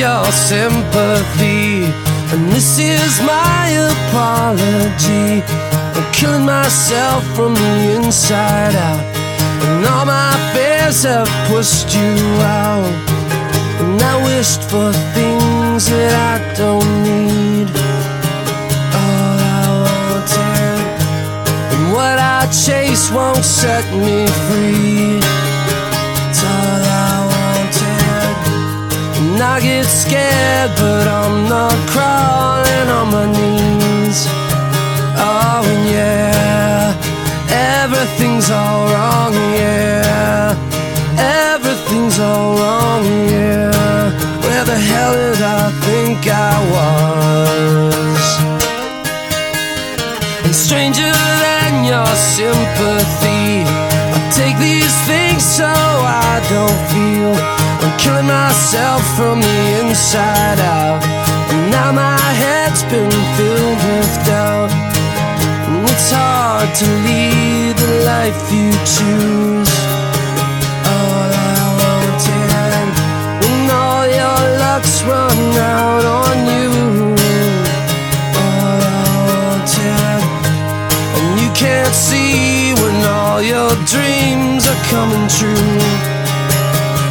your sympathy. And this is my apology. I'm killing myself from the inside out. And all my fears have pushed you out. And I wished for things that I don't need. All I wanted. And what I chase won't set me free. And I get scared, but I'm not crawling on my knees. Oh, and yeah, everything's all wrong, yeah. Everything's all wrong, yeah. Where the hell did I think I was? And stranger than your sympathy, I take these things so I don't feel. I'm killing myself from the inside out. And now my head's been filled with doubt. And it's hard to lead the life you choose. Can't see when all your dreams are coming true.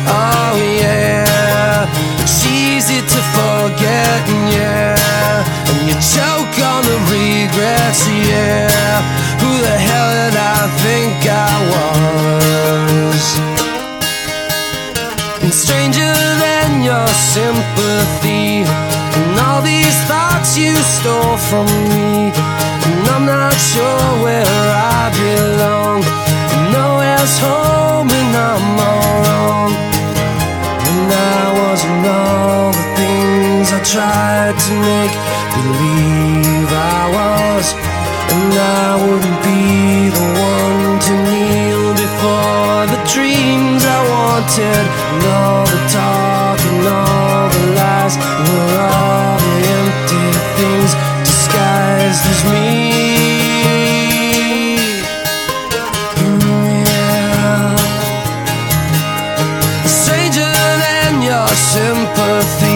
Oh yeah, it's easy to forget, yeah, and you choke on the regrets, yeah. Who the hell did I think I was? And stranger than your sympathy, and all these thoughts you stole from me, and I'm not sure where I belong. Nowhere's home, and I'm all wrong. And I wasn't all the things I tried to make believe I was. And I wouldn't be the one to kneel before the dreams I wanted. And all the talk and all the lies were all sympathy.